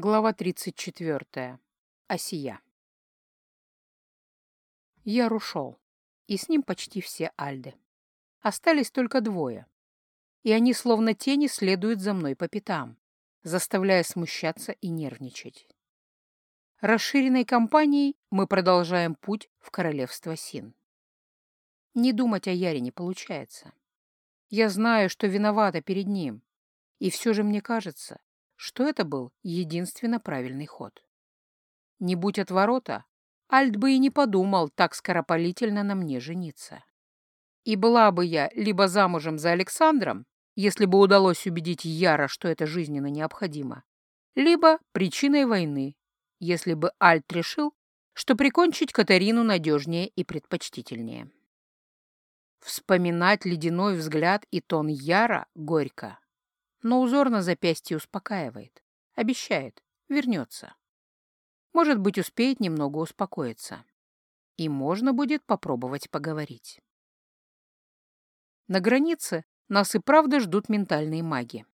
Глава 34. Осия. Яр ушел, и с ним почти все альды. Остались только двое, и они словно тени следуют за мной по пятам, заставляя смущаться и нервничать. Расширенной компанией мы продолжаем путь в королевство Син. Не думать о Яре не получается. Я знаю, что виновата перед ним, и все же мне кажется, что это был единственно правильный ход. Не будь отворота, Альт бы и не подумал так скоропалительно на мне жениться. И была бы я либо замужем за Александром, если бы удалось убедить Яра, что это жизненно необходимо, либо причиной войны, если бы Альт решил, что прикончить Катарину надежнее и предпочтительнее. Вспоминать ледяной взгляд и тон Яра горько но узор на запястье успокаивает. Обещает, вернется. Может быть, успеет немного успокоиться. И можно будет попробовать поговорить. На границе нас и правда ждут ментальные маги.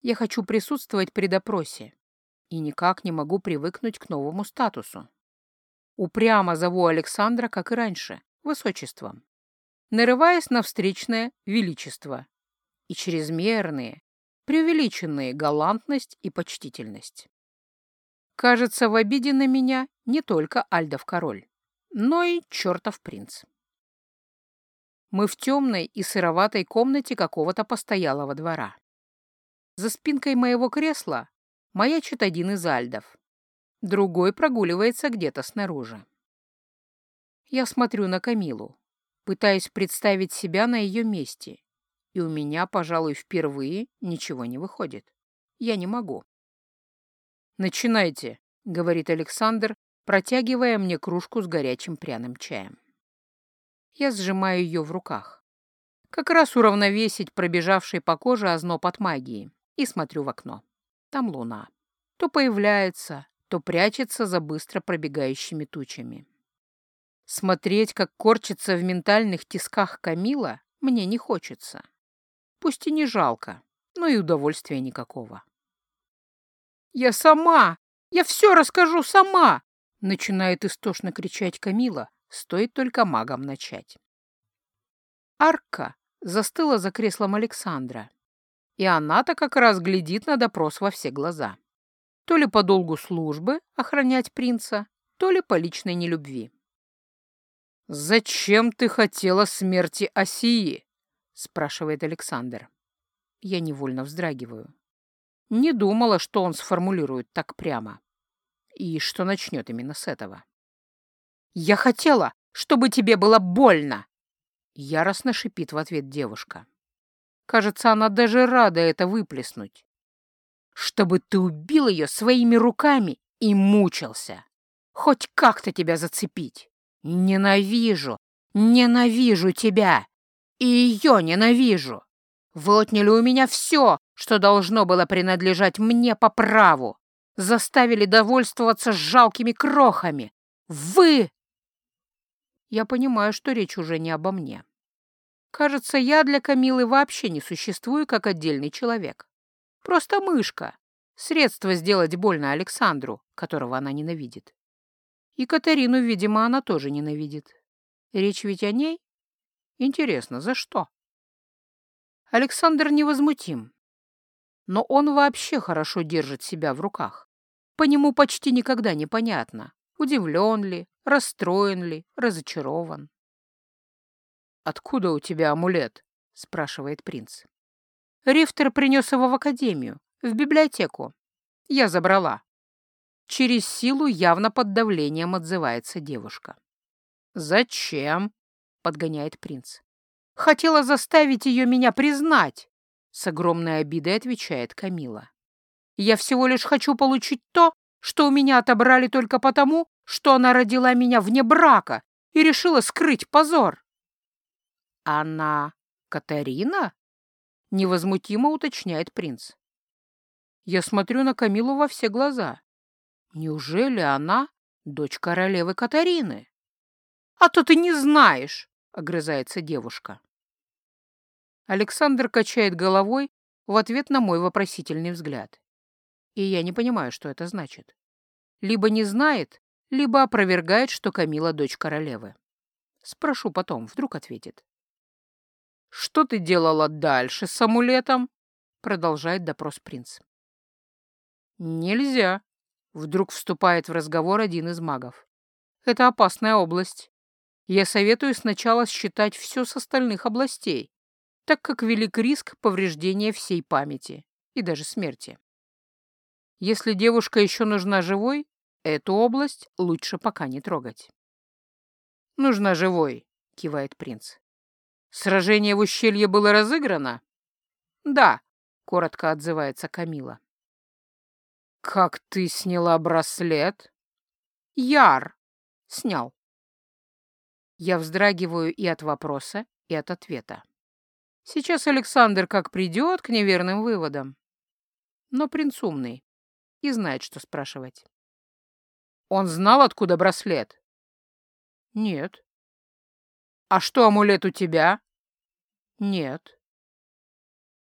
Я хочу присутствовать при допросе и никак не могу привыкнуть к новому статусу. Упрямо зову Александра, как и раньше, высочеством, нарываясь на встречное величество и чрезмерные, преувеличенные галантность и почтительность. Кажется, в обиде на меня не только Альдов король, но и чертов принц. Мы в темной и сыроватой комнате какого-то постоялого двора. За спинкой моего кресла маячит один из альдов. Другой прогуливается где-то снаружи. Я смотрю на Камилу, пытаясь представить себя на ее месте и у меня, пожалуй, впервые ничего не выходит. Я не могу. «Начинайте», — говорит Александр, протягивая мне кружку с горячим пряным чаем. Я сжимаю ее в руках. Как раз уравновесить пробежавший по коже озноб от магии. И смотрю в окно. Там луна. То появляется, то прячется за быстро пробегающими тучами. Смотреть, как корчится в ментальных тисках Камила, мне не хочется. Пусть и не жалко, но и удовольствия никакого. «Я сама! Я все расскажу сама!» Начинает истошно кричать Камила, стоит только магам начать. Арка застыла за креслом Александра, и она-то как раз глядит на допрос во все глаза. То ли по долгу службы охранять принца, то ли по личной нелюбви. «Зачем ты хотела смерти Осии?» Спрашивает Александр. Я невольно вздрагиваю. Не думала, что он сформулирует так прямо. И что начнет именно с этого. «Я хотела, чтобы тебе было больно!» Яростно шипит в ответ девушка. Кажется, она даже рада это выплеснуть. «Чтобы ты убил ее своими руками и мучился! Хоть как-то тебя зацепить! Ненавижу! Ненавижу тебя! И ее ненавижу. Вы отняли у меня все, что должно было принадлежать мне по праву. Заставили довольствоваться жалкими крохами. Вы! Я понимаю, что речь уже не обо мне. Кажется, я для Камилы вообще не существую как отдельный человек. Просто мышка. Средство сделать больно Александру, которого она ненавидит. И Катарину, видимо, она тоже ненавидит. Речь ведь о ней? Интересно, за что? Александр невозмутим. Но он вообще хорошо держит себя в руках. По нему почти никогда не понятно, удивлен ли, расстроен ли, разочарован. «Откуда у тебя амулет?» — спрашивает принц. Рифтер принес его в академию, в библиотеку. Я забрала. Через силу явно под давлением отзывается девушка. «Зачем?» — подгоняет принц. «Хотела заставить ее меня признать!» С огромной обидой отвечает Камила. «Я всего лишь хочу получить то, что у меня отобрали только потому, что она родила меня вне брака и решила скрыть позор». «Она Катарина?» — невозмутимо уточняет принц. Я смотрю на Камилу во все глаза. Неужели она дочь королевы Катарины? «А то ты не знаешь!» — огрызается девушка. Александр качает головой в ответ на мой вопросительный взгляд. И я не понимаю, что это значит. Либо не знает, либо опровергает, что Камила дочь королевы. Спрошу потом, вдруг ответит. «Что ты делала дальше с амулетом?» — продолжает допрос принц. «Нельзя», — вдруг вступает в разговор один из магов. «Это опасная область. Я советую сначала считать все с остальных областей, так как велик риск повреждения всей памяти и даже смерти. Если девушка еще нужна живой, эту область лучше пока не трогать». «Нужна живой», — кивает принц. «Сражение в ущелье было разыграно?» «Да», — коротко отзывается Камила. «Как ты сняла браслет?» «Яр!» «Снял». Я вздрагиваю и от вопроса, и от ответа. Сейчас Александр как придет к неверным выводам. Но принц умный и знает, что спрашивать. «Он знал, откуда браслет?» «Нет». «А что амулет у тебя?» «Нет».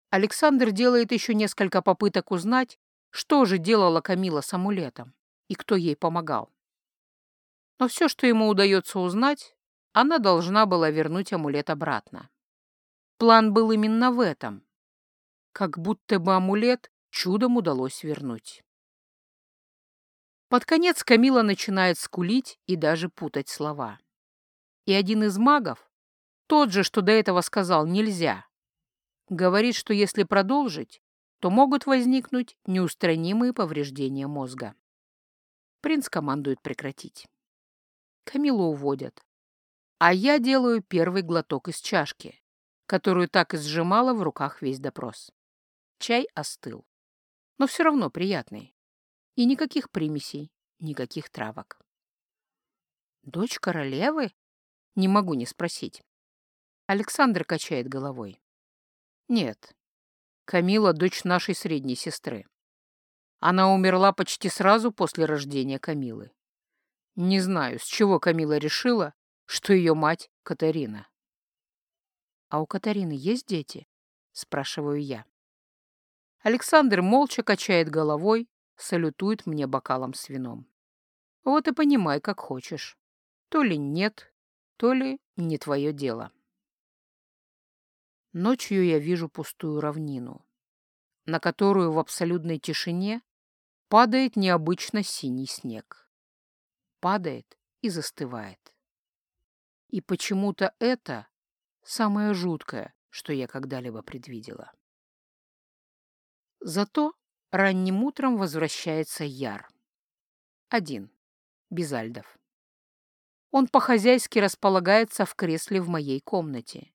Александр делает еще несколько попыток узнать, что же делала Камила с амулетом и кто ей помогал? Но все, что ему удается узнать, она должна была вернуть амулет обратно. План был именно в этом. Как будто бы амулет чудом удалось вернуть. Под конец Камила начинает скулить и даже путать слова. И один из магов, тот же, что до этого сказал «нельзя», говорит, что если продолжить, то могут возникнуть неустранимые повреждения мозга. Принц командует прекратить. Камилу уводят. А я делаю первый глоток из чашки, которую так и сжимала в руках весь допрос. Чай остыл. Но все равно приятный. И никаких примесей, никаких травок. «Дочь королевы?» Не могу не спросить. Александр качает головой. «Нет, Камила — дочь нашей средней сестры. Она умерла почти сразу после рождения Камилы. Не знаю, с чего Камила решила, что ее мать — Катарина. «А у Катарины есть дети?» — спрашиваю я. Александр молча качает головой, салютует мне бокалом с вином. Вот и понимай, как хочешь. То ли нет, то ли не твое дело. Ночью я вижу пустую равнину, на которую в абсолютной тишине падает необычно синий снег. Падает и застывает. И почему-то это самое жуткое, что я когда-либо предвидела. Зато ранним утром возвращается Яр. Один, без альдов. Он по-хозяйски располагается в кресле в моей комнате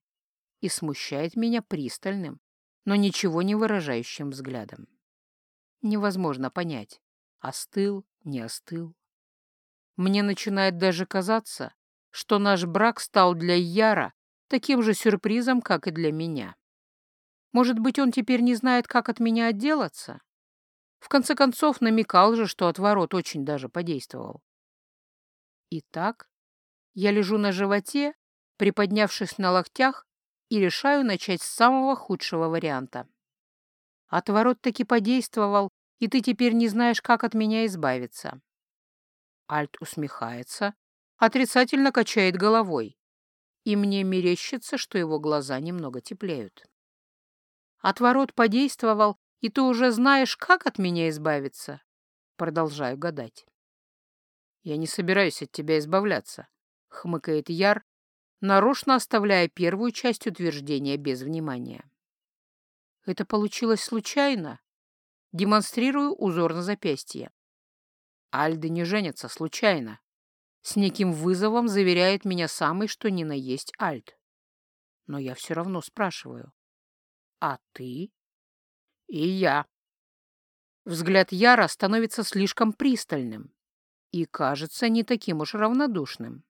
и смущает меня пристальным, но ничего не выражающим взглядом. Невозможно понять, остыл, не остыл. Мне начинает даже казаться, что наш брак стал для Яра таким же сюрпризом, как и для меня. Может быть, он теперь не знает, как от меня отделаться? В конце концов, намекал же, что отворот очень даже подействовал. Итак, я лежу на животе, приподнявшись на локтях и решаю начать с самого худшего варианта. Отворот таки подействовал, и ты теперь не знаешь, как от меня избавиться. Альт усмехается, отрицательно качает головой, и мне мерещится, что его глаза немного теплеют. Отворот подействовал, и ты уже знаешь, как от меня избавиться. Продолжаю гадать. Я не собираюсь от тебя избавляться, хмыкает Яр, нарочно оставляя первую часть утверждения без внимания. Это получилось случайно? Демонстрирую узор на запястье. Альды не женятся случайно. С неким вызовом заверяет меня самый, что ни на есть Альд. Но я все равно спрашиваю. А ты? И я. Взгляд Яра становится слишком пристальным и кажется не таким уж равнодушным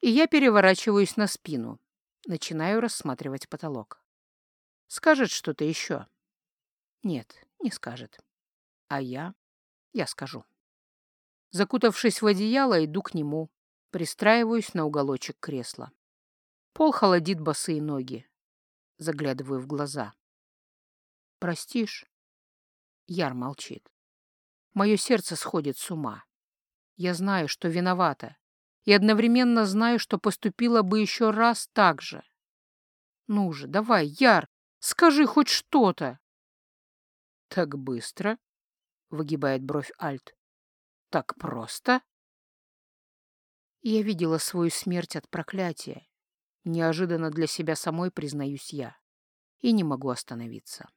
и я переворачиваюсь на спину, начинаю рассматривать потолок. Скажет что-то еще? Нет, не скажет. А я? Я скажу. Закутавшись в одеяло, иду к нему, пристраиваюсь на уголочек кресла. Пол холодит босые ноги. Заглядываю в глаза. «Простишь?» Яр молчит. Мое сердце сходит с ума. Я знаю, что виновата, и одновременно знаю, что поступила бы еще раз так же. Ну же, давай, Яр, скажи хоть что-то. Так быстро? Выгибает бровь Альт. Так просто? Я видела свою смерть от проклятия. Неожиданно для себя самой признаюсь я. И не могу остановиться.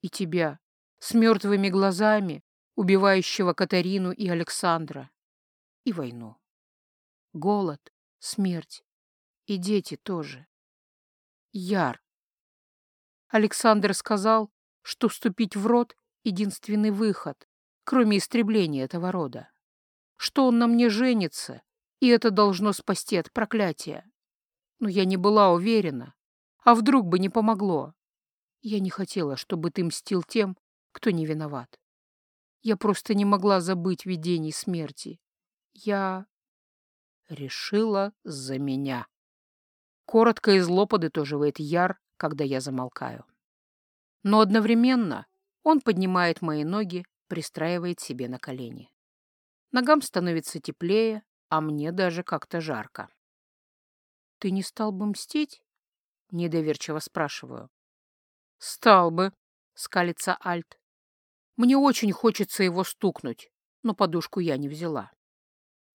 И тебя, с мертвыми глазами, убивающего Катарину и Александра. И войну. Голод, смерть. И дети тоже. Яр. Александр сказал, что вступить в род — единственный выход, кроме истребления этого рода. Что он на мне женится, и это должно спасти от проклятия. Но я не была уверена. А вдруг бы не помогло? Я не хотела, чтобы ты мстил тем, кто не виноват. Я просто не могла забыть видений смерти. Я решила за меня. Коротко и зло подытоживает Яр, когда я замолкаю. Но одновременно он поднимает мои ноги, пристраивает себе на колени. Ногам становится теплее, а мне даже как-то жарко. «Ты не стал бы мстить?» — недоверчиво спрашиваю. «Стал бы», — скалится Альт. «Мне очень хочется его стукнуть, но подушку я не взяла.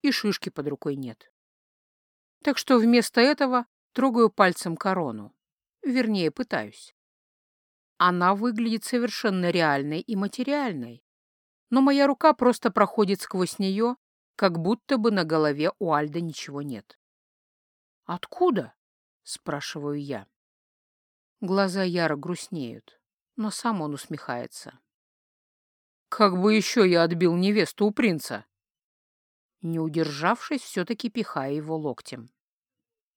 И шишки под рукой нет. Так что вместо этого Трогаю пальцем корону. Вернее, пытаюсь. Она выглядит совершенно реальной и материальной. Но моя рука просто проходит сквозь нее, как будто бы на голове у Альда ничего нет. «Откуда?» — спрашиваю я. Глаза Яра грустнеют, но сам он усмехается. «Как бы еще я отбил невесту у принца?» Не удержавшись, все-таки пихая его локтем.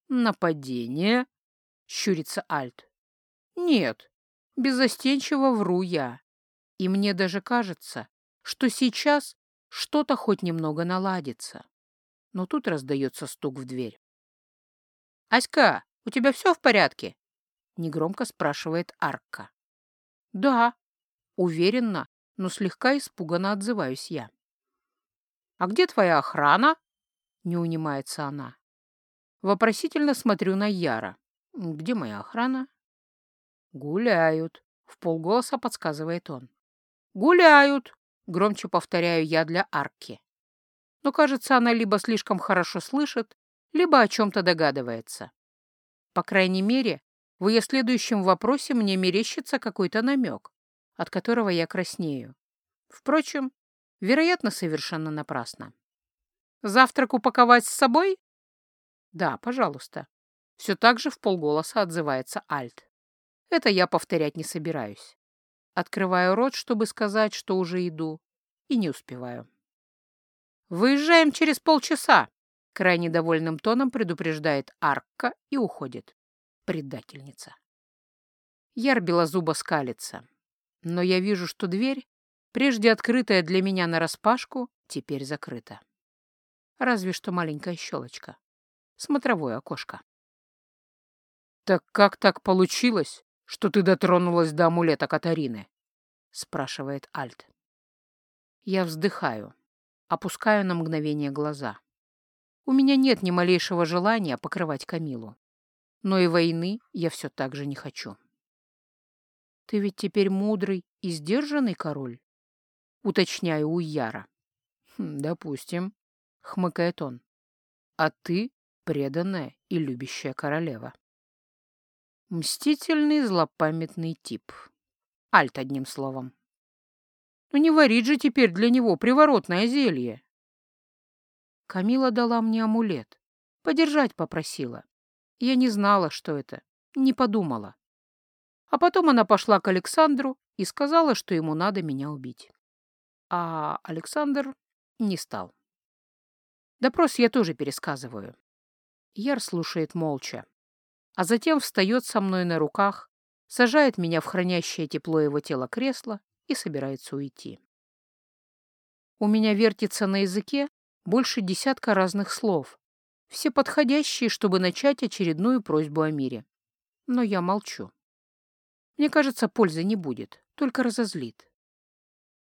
«Нападение?» — щурится Альт. «Нет, беззастенчиво вру я. И мне даже кажется, что сейчас что-то хоть немного наладится. Но тут раздается стук в дверь. «Аська, у тебя все в порядке?» — негромко спрашивает Арка. «Да», — уверенно, но слегка испуганно отзываюсь я. «А где твоя охрана?» — не унимается она. Вопросительно смотрю на Яра. «Где моя охрана?» «Гуляют», — в полголоса подсказывает он. «Гуляют», — громче повторяю я для арки. Но, кажется, она либо слишком хорошо слышит, либо о чем-то догадывается. По крайней мере, в ее следующем вопросе мне мерещится какой-то намек, от которого я краснею. Впрочем, вероятно, совершенно напрасно. «Завтрак упаковать с собой?» «Да, пожалуйста». Все так же в полголоса отзывается Альт. Это я повторять не собираюсь. Открываю рот, чтобы сказать, что уже иду, и не успеваю. «Выезжаем через полчаса», — крайне довольным тоном предупреждает Арка и уходит. Предательница. Яр белозубо скалится. Но я вижу, что дверь, прежде открытая для меня нараспашку, теперь закрыта. Разве что маленькая щелочка смотровое окошко. «Так как так получилось, что ты дотронулась до амулета Катарины?» — спрашивает Альт. Я вздыхаю, опускаю на мгновение глаза. У меня нет ни малейшего желания покрывать Камилу. Но и войны я все так же не хочу. «Ты ведь теперь мудрый и сдержанный король?» — уточняю у Яра. «Хм, «Допустим», — хмыкает он. «А ты преданная и любящая королева. Мстительный злопамятный тип. Альт, одним словом. Ну не варить же теперь для него приворотное зелье. Камила дала мне амулет. Подержать попросила. Я не знала, что это. Не подумала. А потом она пошла к Александру и сказала, что ему надо меня убить. А Александр не стал. Допрос я тоже пересказываю. Яр слушает молча, а затем встает со мной на руках, сажает меня в хранящее тепло его тела кресло и собирается уйти. У меня вертится на языке больше десятка разных слов, все подходящие, чтобы начать очередную просьбу о мире. Но я молчу. Мне кажется, пользы не будет, только разозлит.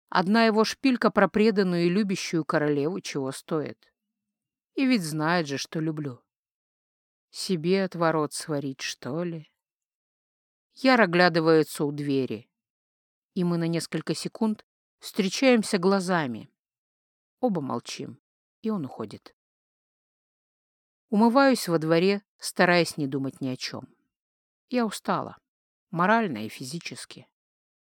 Одна его шпилька про преданную и любящую королеву чего стоит. И ведь знает же, что люблю. Себе отворот сварить, что ли? Яр оглядывается у двери, и мы на несколько секунд встречаемся глазами. Оба молчим, и он уходит. Умываюсь во дворе, стараясь не думать ни о чем. Я устала, морально и физически.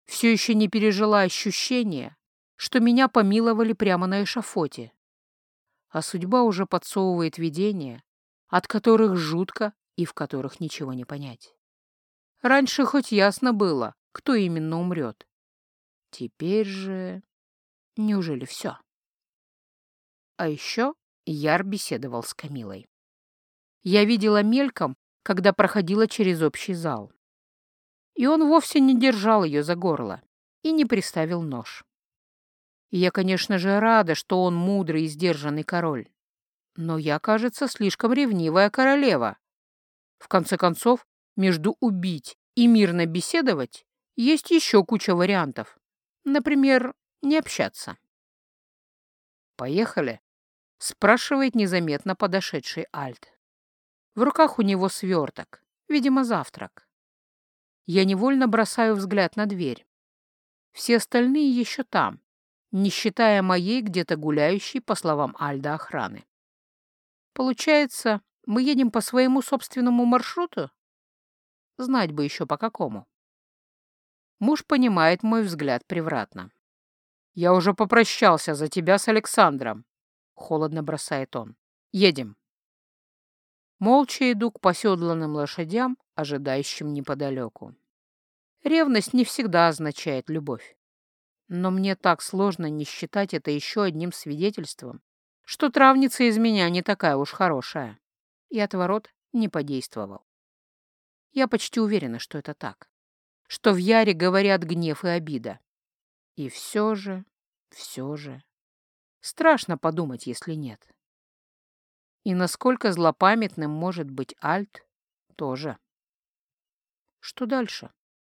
Все еще не пережила ощущение, что меня помиловали прямо на эшафоте. А судьба уже подсовывает видения, от которых жутко и в которых ничего не понять. Раньше хоть ясно было, кто именно умрет. Теперь же... Неужели все? А еще Яр беседовал с Камилой. Я видела мельком, когда проходила через общий зал. И он вовсе не держал ее за горло и не приставил нож. И я, конечно же, рада, что он мудрый и сдержанный король. Но я, кажется, слишком ревнивая королева. В конце концов, между убить и мирно беседовать есть еще куча вариантов. Например, не общаться. «Поехали?» — спрашивает незаметно подошедший Альт. В руках у него сверток, видимо, завтрак. Я невольно бросаю взгляд на дверь. Все остальные еще там, не считая моей где-то гуляющей, по словам Альда, охраны. Получается, мы едем по своему собственному маршруту? Знать бы еще по какому. Муж понимает мой взгляд превратно. «Я уже попрощался за тебя с Александром», — холодно бросает он. «Едем». Молча иду к поседланным лошадям, ожидающим неподалеку. Ревность не всегда означает любовь. Но мне так сложно не считать это еще одним свидетельством, что травница из меня не такая уж хорошая. И отворот не подействовал. Я почти уверена, что это так. Что в Яре говорят гнев и обида. И все же, все же. Страшно подумать, если нет. И насколько злопамятным может быть Альт, тоже. Что дальше?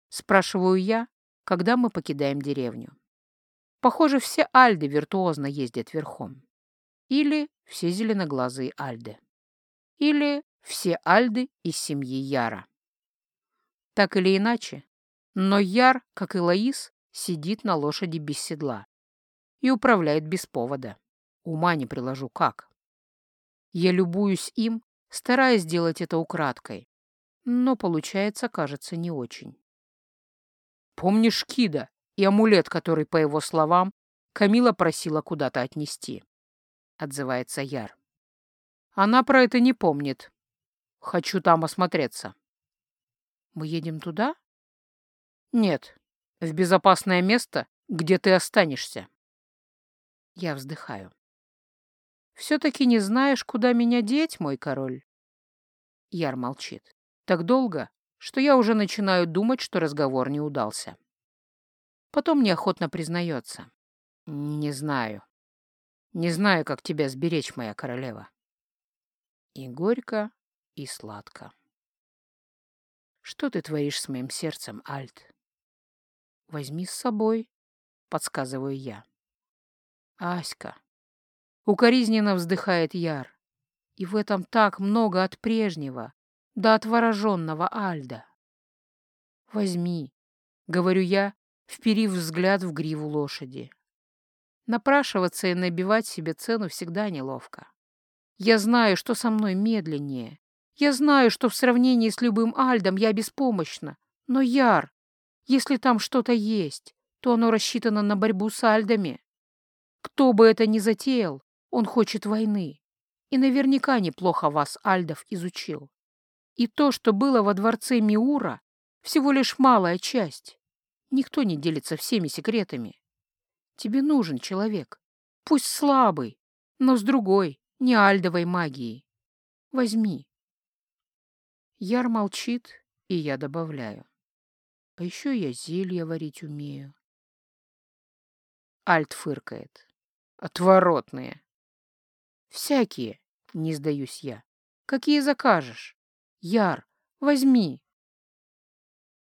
Спрашиваю я, когда мы покидаем деревню. Похоже, все Альды виртуозно ездят верхом. Или все зеленоглазые Альды. Или все Альды из семьи Яра. Так или иначе, но Яр, как и Лаис, сидит на лошади без седла и управляет без повода. Ума не приложу как. Я любуюсь им, стараясь сделать это украдкой, но получается, кажется, не очень. Помнишь Кида и амулет, который, по его словам, Камила просила куда-то отнести? Отзывается Яр. Она про это не помнит. Хочу там осмотреться. Мы едем туда? Нет, в безопасное место, где ты останешься. Я вздыхаю. Все-таки не знаешь, куда меня деть, мой король?» Яр молчит. Так долго, что я уже начинаю думать, что разговор не удался. Потом неохотно признается. «Не знаю. Не знаю, как тебя сберечь, моя королева». И горько, и сладко. «Что ты творишь с моим сердцем, Альт?» «Возьми с собой», — подсказываю я. «Аська, Укоризненно вздыхает Яр. И в этом так много от прежнего, да от вороженного Альда. «Возьми», — говорю я, вперив взгляд в гриву лошади. Напрашиваться и набивать себе цену всегда неловко. Я знаю, что со мной медленнее. Я знаю, что в сравнении с любым Альдом я беспомощна. Но, Яр, если там что-то есть, то оно рассчитано на борьбу с Альдами. Кто бы это ни затеял, он хочет войны. И наверняка неплохо вас, Альдов, изучил. И то, что было во дворце Миура, всего лишь малая часть. Никто не делится всеми секретами. Тебе нужен человек. Пусть слабый, но с другой, не альдовой магией. Возьми. Яр молчит, и я добавляю. А еще я зелья варить умею. Альт фыркает. Отворотные. «Всякие», — не сдаюсь я. «Какие закажешь? Яр, возьми».